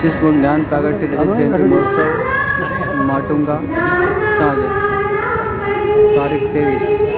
पच्चीस को ज्ञान महोत्सव माटुंगा साझे तारीख तेईस।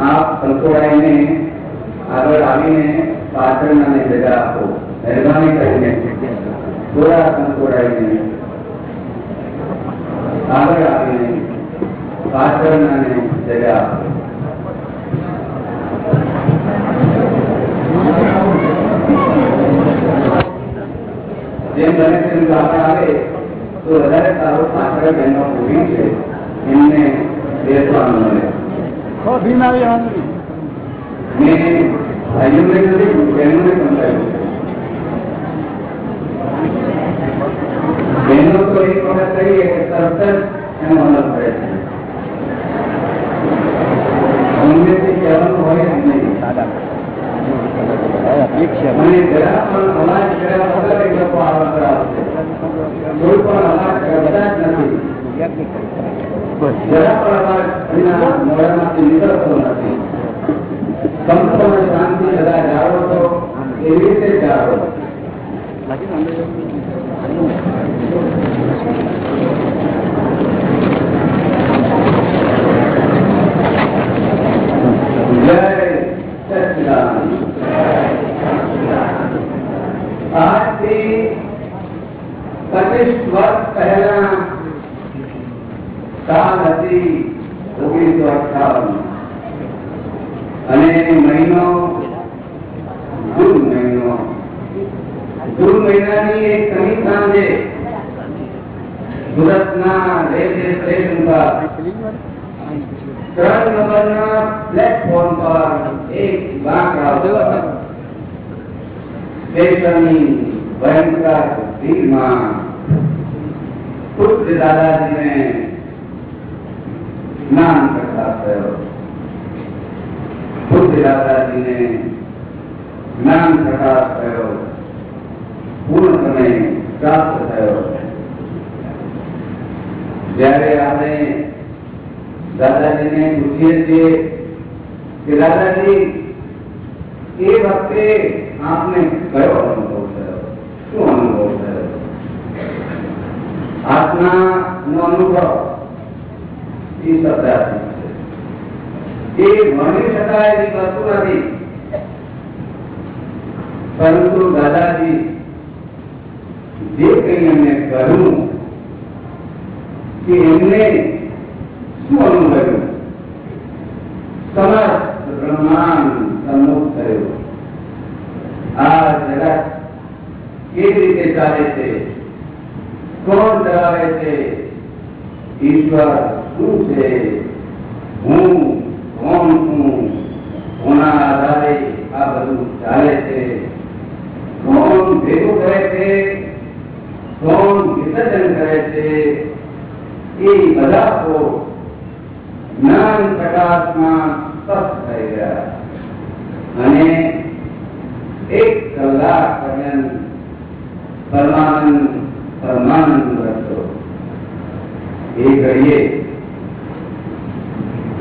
આપ સંતોડાઈને આગળ આવીને પાછળનાને જગ્યા આપો મહેરબાની કરીને થોડા સંતોડાઈને આગળ આવીને પાછળનાને જગ્યા આપો જેમ બને તેમ ગામડે આવે તો વધારે સારું પાછળ બહેનો ઉભી છે એમને બેસવાનું મળે ભીમ આવી વાંધો મેં ભાઈઓને નથી બહેનોને સમજાવ્યું બહેનો તો એક વખત કહીએ કે તરત જ એનો અમલ કરે છે અન્યથી કહેવાનું હોય જ નહીં એક છે મને જરા પણ અવાજ કર્યા વગર એ લોકો આવા કરાવશે કોઈ પણ અવાજ કરતા જ નથી જરા પણ અવાજ એના મોઢામાંથી નીકળતો નથી સંપૂર્ણ શાંતિ સદા જાળવો તો એવી રીતે જાળવો જય સચિદાનંદ આજથી પચીસ વર્ષ પહેલા સાલ હતી ઓગણીસો અઠાવન અને મહિનો જૂન મહિનો જૂન મહિનાની એક શનિ સાંજે સુરતના રેલવે સ્ટેશન પર ત્રણ નંબરના પ્લેટફોર્મ પર એક બાંકડા ઉપર સ્ટેશનની ભયંકર ભીડમાં પુત્ર દાદાજીને સ્નાન કરતા થયો પુત્ર દાદાજીને જ્ઞાન પ્રકાશ થયો પૂર્ણ સમય પ્રાપ્ત થયો જ્યારે આપણે દાદાજીને પૂછીએ છીએ કે દાદાજી એ વખતે આપને કયો અનુભવ થયો શું અનુભવ થયો આત્મા નો અનુભવ એ શબ્દાથી છે એ ભણી શકાય એવી વસ્તુ નથી પરંતુ દાદાજી જે કંઈ એમને કહ્યું કે એમને શું અનુભવ્યું સમસ્ત બ્રહ્માંડ સન્મુખ થયું આ જગત કેવી રીતે ચાલે છે કોણ ચલાવે છે ઈશ્વર શું છે હું કોણ છું કોના આધારે આ બધું ચાલે છે કોણ ભેગું કરે છે કોણ વિસર્જન કરે છે એ બધા તો જ્ઞાન પ્રકાશમાં સ્પષ્ટ થઈ ગયા અને એક કલાક પર્યંત પરમાનંદ પરમાનંદ રહેતો એ ઘડીએ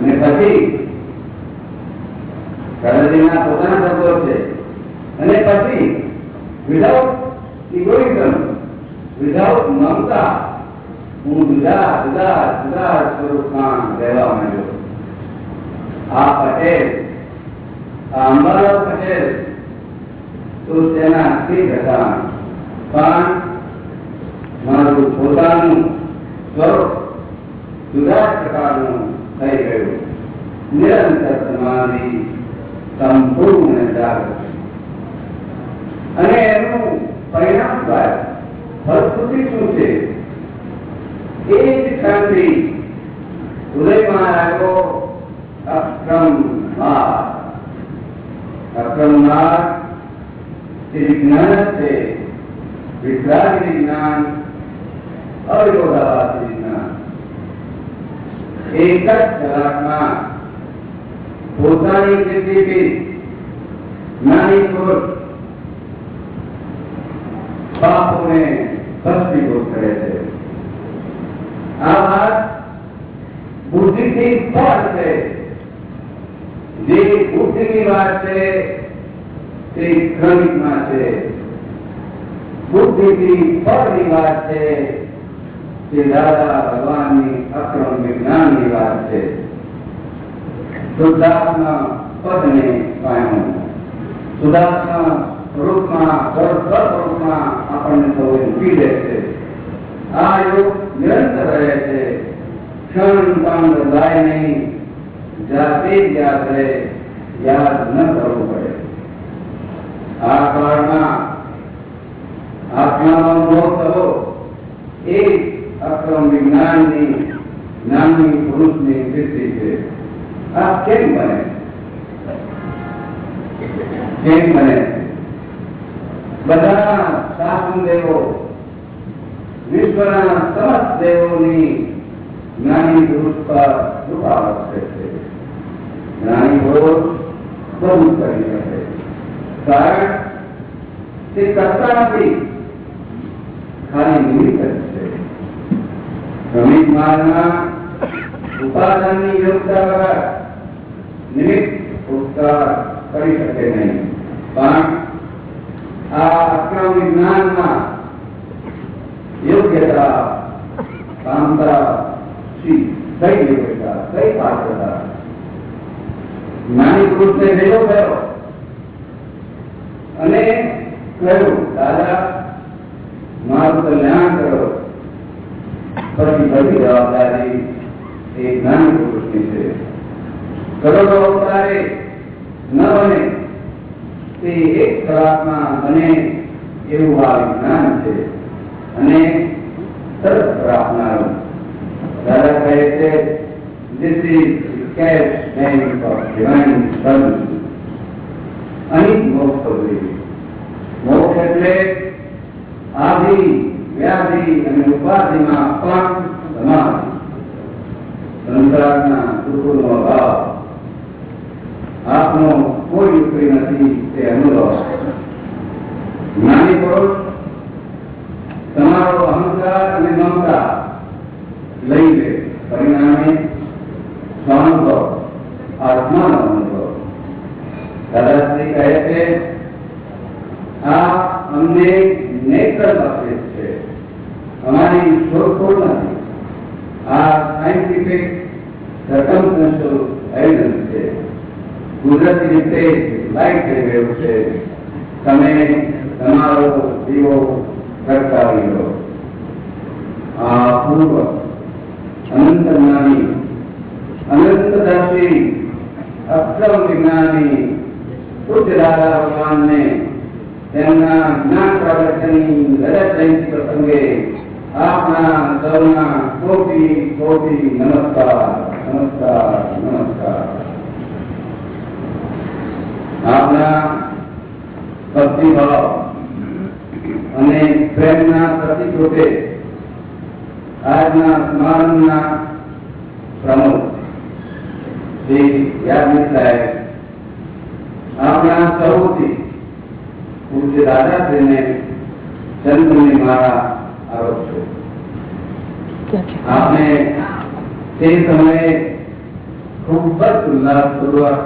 અને પછી દાદાજીના પોતાના શબ્દો છે અને પછી વિધાઉટ ઇગોઇઝમ વિધાઉટ મમતા હું જુદા જુદા જુદા સ્વરૂપમાં રહેવા માંડ્યો આ પટેલ આ અંબાલાલ પટેલ તો તેના સ્થિર હતા પણ પોતાનું સ્વરૂપ જુદા જ પ્રકારનું થઈ ગયું નિરંતર સમાધિ સંપૂર્ણ જાગૃતિ અને એનું પરિણામ બાદ ફલશ્રુતિ શું છે એ જ ક્ષણથી ઉદયમાં આવ્યો અક્રમ માર્ગ અક્રમ માર્ગ તે વિજ્ઞાન જ છે વિતરાગી વિજ્ઞાન અવિરોધાભાસી વિજ્ઞાન એક જ કલાકમાં પોતાની જિંદગી નાની ખોટ પાપોને ભસ્મીભૂત કરે છે આ વાત બુદ્ધિથી પર છે જે બુદ્ધિની વાત છે તે ક્રમિકમાં છે બુદ્ધિથી પરની વાત છે તે દાદા ભગવાનની અક્રમ વિજ્ઞાનની વાત છે શુદ્ધાત્મા પદને પામ્યું શુદ્ધાત્મા રૂપમાં સ્વરૂપમાં આપણને સૌએ મૂકી દે છે આ યોગ નિરંતર રહે છે ક્ષણ પણ બદલાય નહીં જાતે જ યાદ રહે યાદ ન કરવું પડે આ કાળમાં આત્માનો મોહ થવો એ અક્રમ વિજ્ઞાનની જ્ઞાનની પુરુષની સિદ્ધિ છે આ કેમ બને કેમ બને બધા શાસન દેવો વિશ્વના સમસ્ત દેવોની જ્ઞાની પુરુષ પર કૃપા વરસે છે જ્ઞાની પુરુષ બધું કરી શકે કારણ તે કરતા નથી ખાલી નિમિત્ત જ છે શ્રમિક માર્ગમાં ઉપાદાનની યોગ્યતા વગર નિમિત્ત ઉપકાર કરી શકે નહીં પણ આ અક્રમ વિજ્ઞાનમાં યોગ્યતા કામતા શી કઈ યોગ્યતા કઈ પાત્રતા જ્ઞાની પુરુષને ભેગો થયો અને કહ્યું દાદા મારું કલ્યાણ કરો પછી બધી જવાબદારી એ જ્ઞાની પુરુષની છે કરોડો અવતારે ન બને તે એક કલાકમાં બને એવું આ વિજ્ઞાન છે અને તરત પ્રાપ્તનારું દાદા કહે છે This is cash bank of divine service. અહીં મોક્ષ પદવી મોક્ષ એટલે આદિ વ્યાધિ અને ઉપાધિમાં પણ સમાધિ સંસારના દુઃખોનો અભાવ. આપનો કોઈ ઉપરી નથી, તે અનુભવ. જ્ઞાની પુરુષ તમારો અહંકાર અને મમતા લઈ લે પરિણામે સ્વાનુભવ, આત્માનો અનુભવ. દાદાશ્રી કહે છે, આ અમને નેત્ર બક્ષિસ છે. અમારી શોધખોળ નથી આ સાયન્ટિફિક સર્કમસ્ટન્શિયલ એવિડન્સ છે કુદરતી રીતે લાઈટ થઈ ગયું છે તમે તમારો દીવો પ્રગટાવી લો આ પૂર્વ અનંત જ્ઞાની અનંતદર્શી અક્રમ વિજ્ઞાની પૂજ્ય દાદા ભગવાનને તેમના જ્ઞાન પ્રવચનની રજત જયંતિ પ્રસંગે આપના સૌના કોટી કોટી નમસ્કાર નમસ્કાર નમસ્કાર આપના ભક્તિભાવ અને પ્રેમના પ્રતિક રૂપે આજના સ્મરણના પ્રમુખ શ્રી યાજ્ઞિક સાહેબ આપણા સૌથી પૂજ્ય દાદાશ્રીને ચંદ્રની માળા આરોપ છો આપણે તે સમયે ખૂબ જ ઉલ્લાસપૂર્વક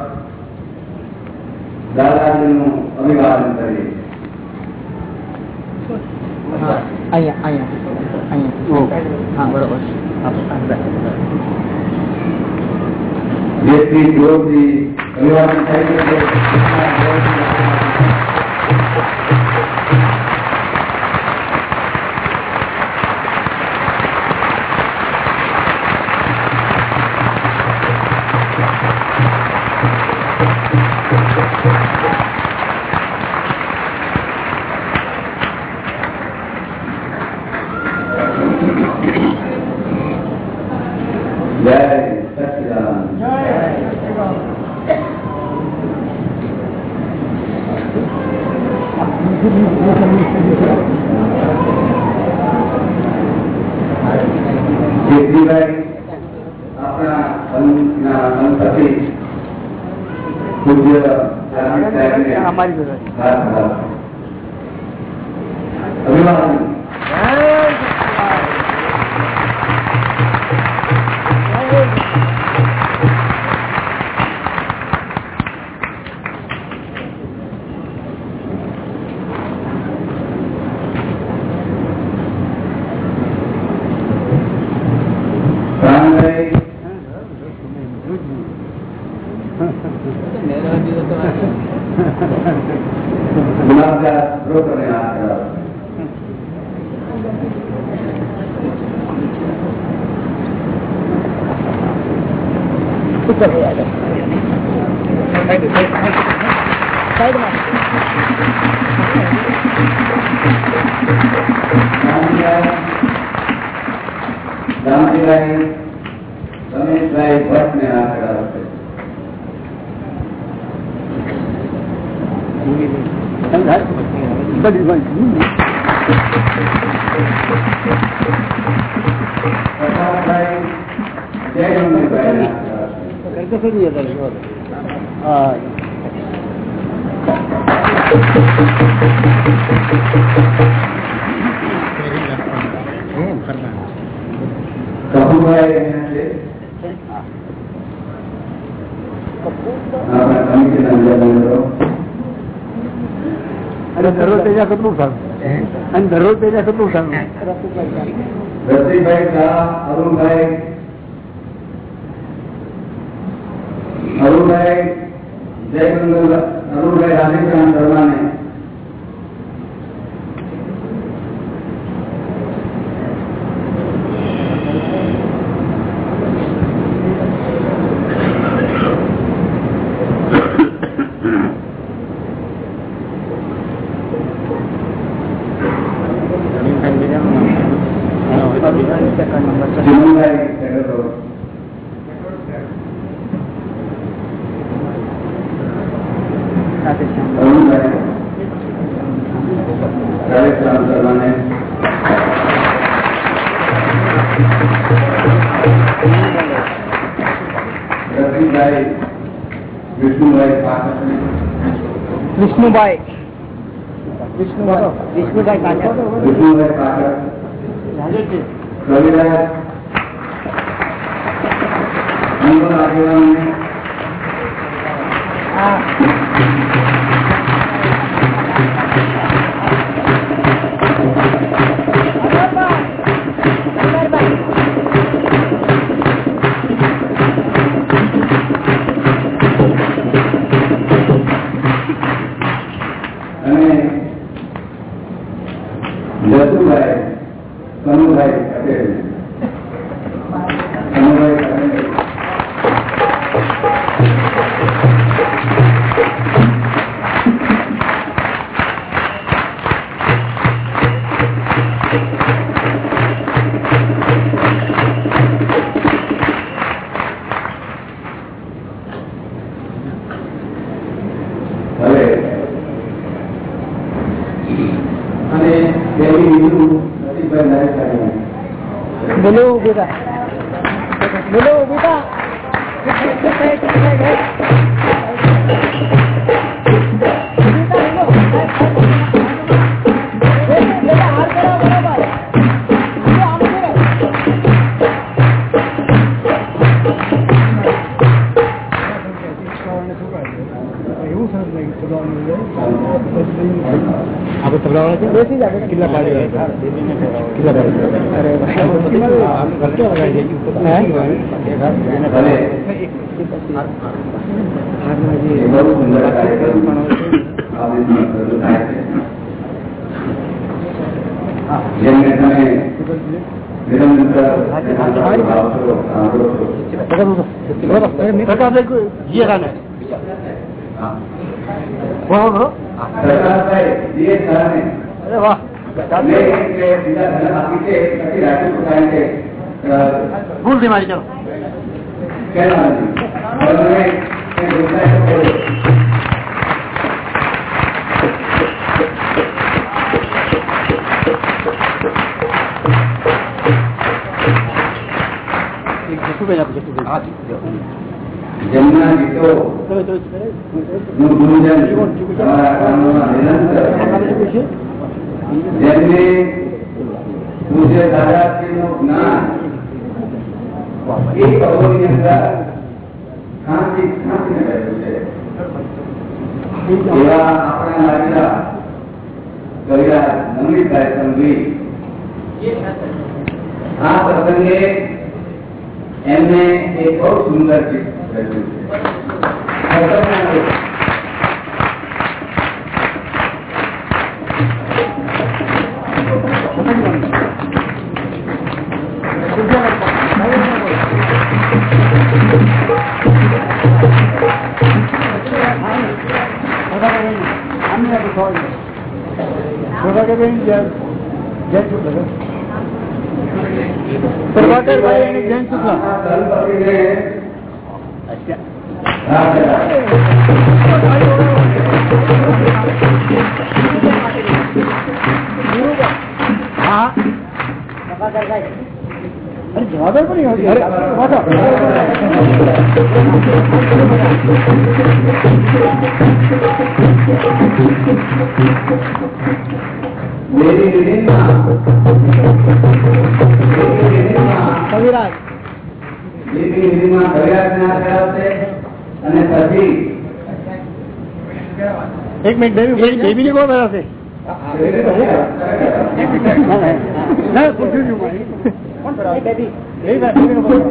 દાદાજીનું અભિવાદન કરીએ હા, અહીંયા અહીંયા અહીંયા હા બરોબર હા, હા, જેથી જોરથી અભિવાદન થઈ શકે लोग गए राधे श्याम शर्मा ने did that. લખ્યું જીએ ખાને અરે વાહ મારી ચાલો જેમને પૂજ્ય દાદાશ્રીનું જ્ઞાન એક અવધિની અંદર ખાંસી ખાંસીને રહેલું છે એવા આપણા લાગેલા કવિરાજ નમિતભાઈ સંઘવી આ પ્રસંગે એમને એક બહુ સુંદર ગીત મેરી વિધિમાં મેરી વિધિમાં કવિરાજ મેરી વિધિમાં કવિરાજને આપ્યા છે અને પછી એક મિનિટ બેબી બેબી બેબીની કોણ બેઠા છે ના પૂછ્યું છું મારી. બેબી ભાઈ, બેબીનો બોલો.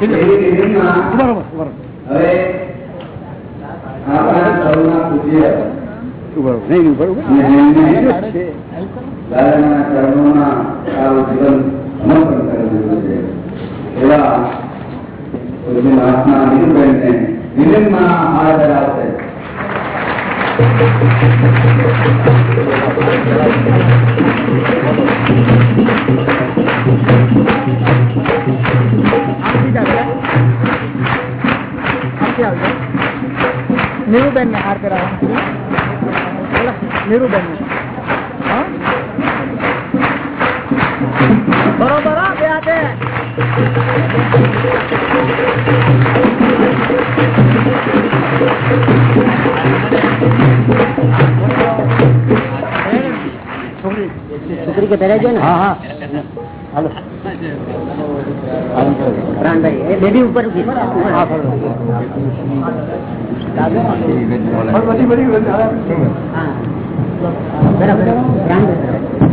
મેરી વિધિમાં ઉભા રહો, ઉભા રહો. હવે આપણા સૌના પૂજ્ય ઉભા રહો. નહીં, નહીં, ઉભા રહો, ઉભા અને રહો. જેમને દાદાના ચરણોમાં સારું જીવન સમર્પણ કરેલું છે એવા પૂજ્ય મહાત્મા નીરુબેનને નિલમમાં હાર ધરાવશે નીરુબેન ને હાર કરાવવાનું નીરુબેન ને બરોબર હા, બે હાથે છોકરી છોકરી કે પહેરાય છે ને હા હા હાલો પ્રાણભાઈ એ બેબી ઉપર ઉભી છે. હા ચાલો. પણ બધી બધી હા બરાબર પ્રાણભાઈ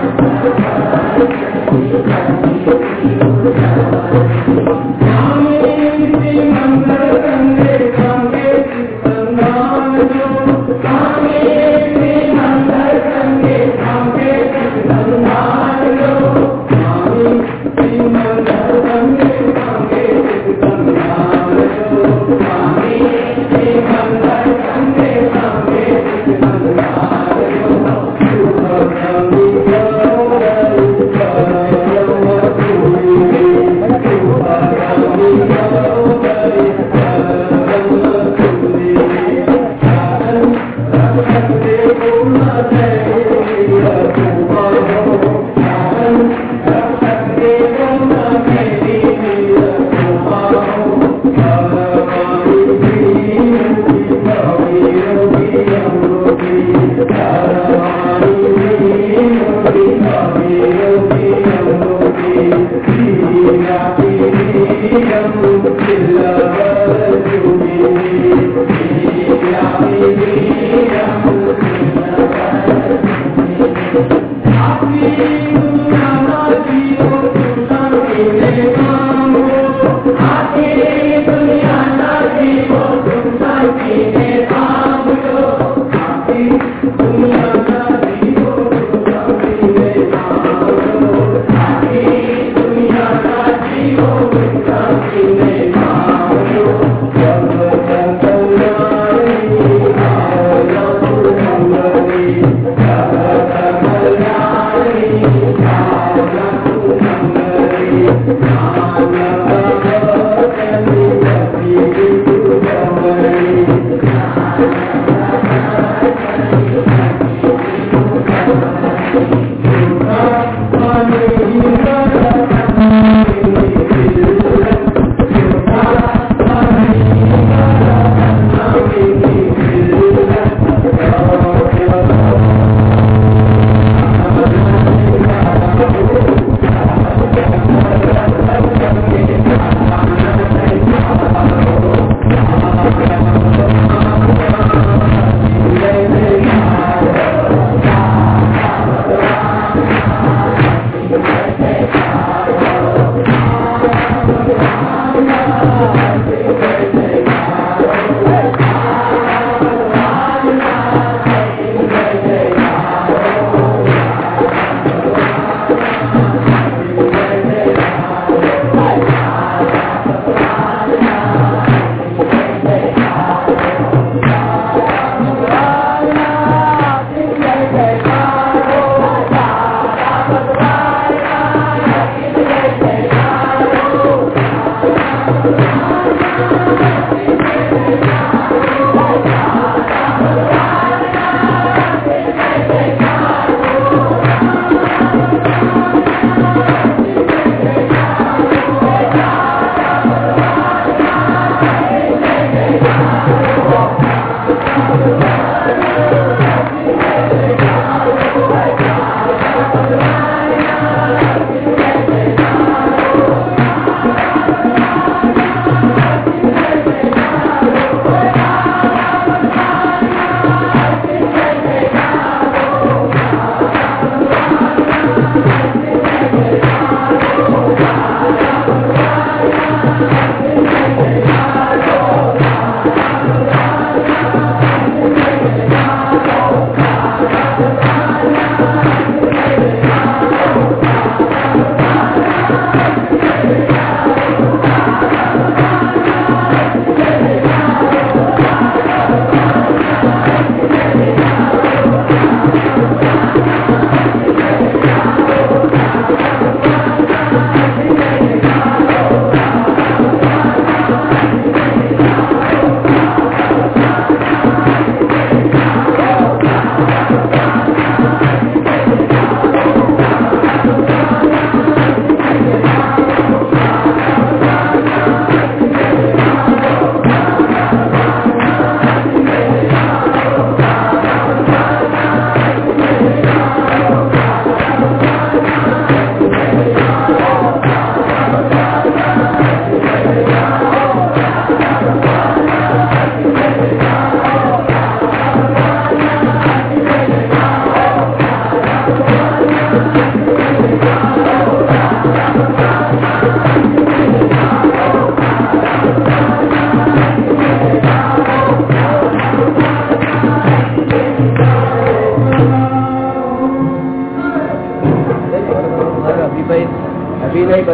Thank you.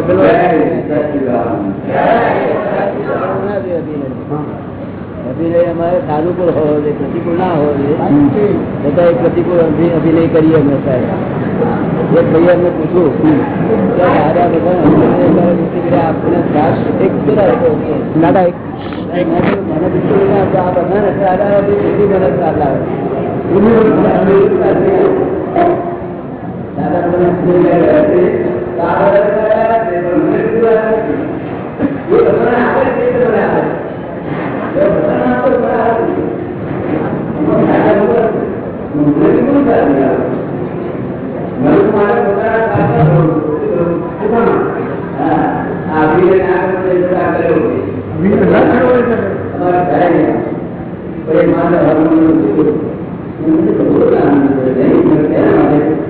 કઈ બદલવા જય સચ્ચિદાનંદ અભિનય અમારે સાનુકૂળ હોવો જોઈએ પ્રતિકૂળ ના હોવો જોઈએ બધા એક પ્રતિકૂળ અભિ- અભિનય કરીએ અમે સાહેબ એક ભાઈ અમને પૂછ્યું કે દાદા બધા અભિનય કરે છે કે આપણે ત્રાસ એક કેટલા લોકો છે? દાદા એક મને કીધું, મને બિલકુલ ના આપો. આ બધા ને દાદા બી જુદી મને ત્રાસ લાગે. દાદા મને પૂછ્યું કે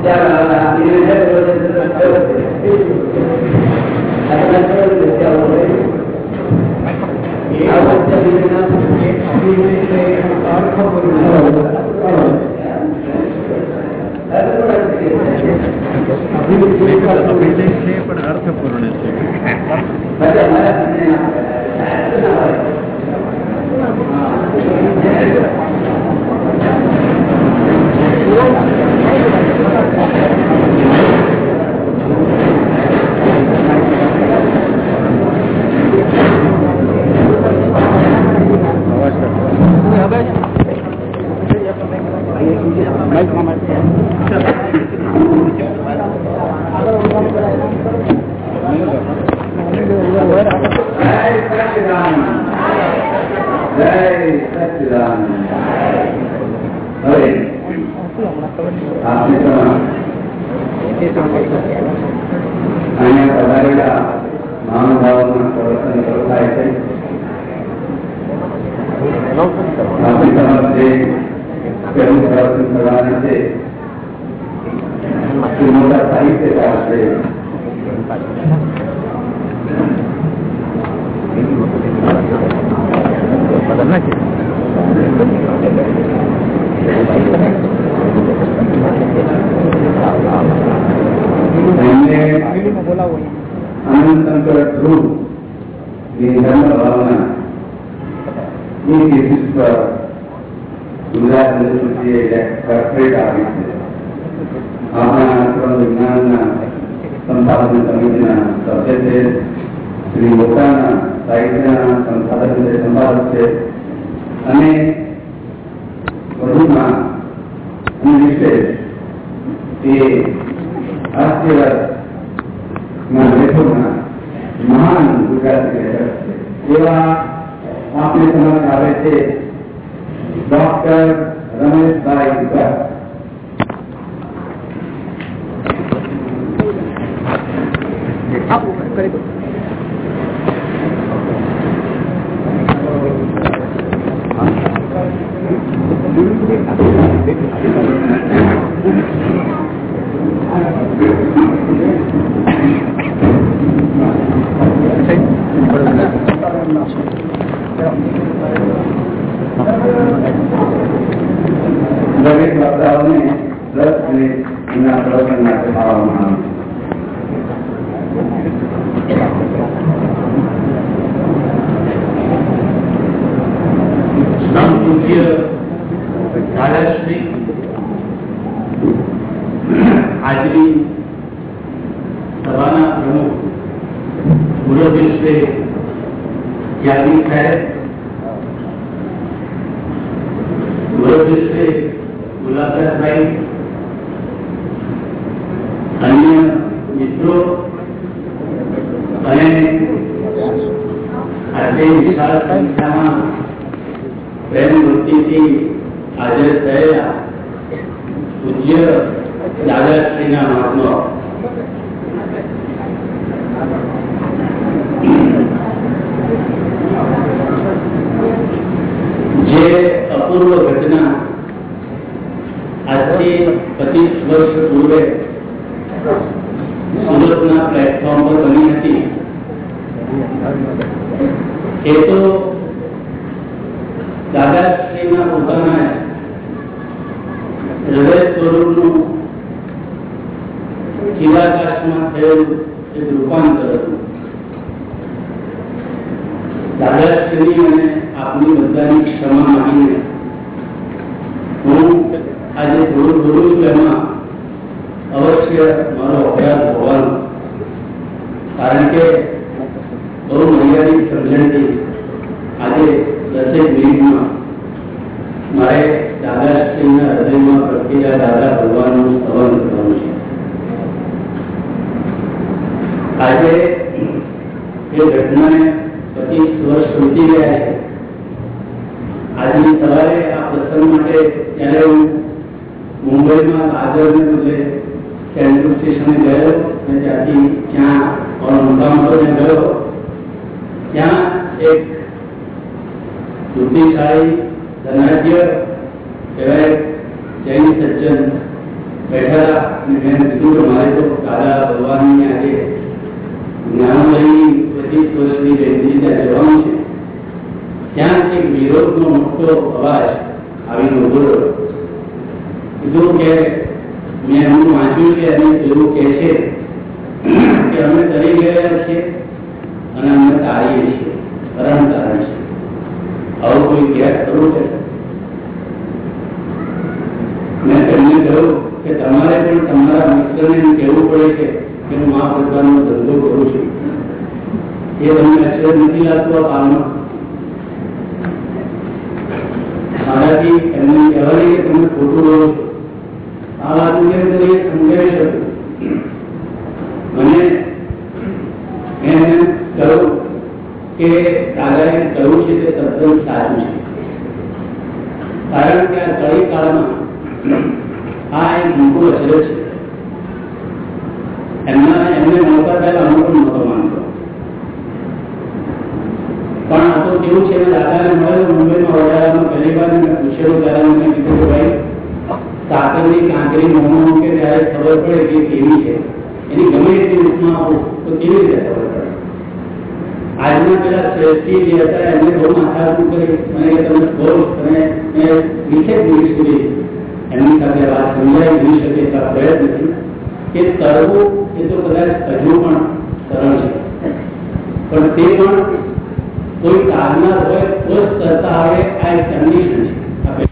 છે તે બધાને આપે છે. અભિનય છે પણ અર્થપૂર્ણ છે અને વિશેષ એ હાસ્યરસ ના લેખોના મહાન ગુજરાતી લેખક છે એવા આપણે સમક્ષ આવે છે ડોક્ટર રમેશભાઈ પ્રેમ વૃત્તિથી હાજર થયેલા પૂજ્ય દાદાશ્રીના મહાત્મા જે અપૂર્વ ઘટના આજથી પચીસ વર્ષ પૂર્વે સુરતના પ્લેટફોર્મ પર બની હતી એ તો બુદ્ધિશાળી ધનાઢ્ય કહેવાય જૈન સજ્જન બેઠા હતા અને મેં કીધું કે મારે તો દાદા ભગવાનની આજે જ્ઞાનોદયની પચીસ વર્ષની જયંતિ ત્યાં જવાનું છે ત્યાં એક વિરોધનો મોટો અવાજ આવીને ઉભો રહ્યો કીધું કે મેં એમનું વાંચ્યું છે અને એવું કહે છે કે અમે કરી ગયા છીએ અને અમે તારીએ છીએ કારણ તારણ છે આવું કોઈ ગેસ કરવું છે મેં તેમને કહ્યું કે તમારે પણ તમારા મિત્રને એમ કહેવું પડે છે કે હું આ પ્રકારનો ધંધો કરું છું એ તમને અક્ષર નથી લાગતું આ કામમાં મારાથી એમને કહેવાની કે તમે ખોટું રહો છો આ વાત કેમ કરી સમજાવી શકું મને મેં એમને કહ્યું કે દાદાએ કહ્યું છે તે તદ્દન સાચું છે કારણ કે આ કળી કાળમાં આ એક મોટું અસર છે એમના એમને મળતા પહેલા હું પણ નહોતો માનતો પણ આ તો કેવું છે મેં દાદાને મળ્યો મુંબઈમાં વડાલામાં પહેલી વાર મેં પૂછેલું ત્યારે મને કીધું કે ભાઈ સાકરની કાંકરી મોંમાં મૂકે ત્યારે ખબર પડે કે કેવી છે એની ગમે એટલી રીતમાં આપો તો કેવી રીતે ખબર પડે આજના પેલા શ્રેષ્ઠી જે હતા એમને બહુ માથાકૂટ કરી મને કે તમે બોલ અને મેં વીસેક મિનિટ સુધી એમની સાથે વાત સમજાવી નહીં શકે એટલા પ્રયત્ન કે તરવું એ તો કદાચ હજુ પણ સરળ છે પણ તે પણ કોઈ કારનાર હોય તો જ તરતા આવે આ એક કન્ડિશન છે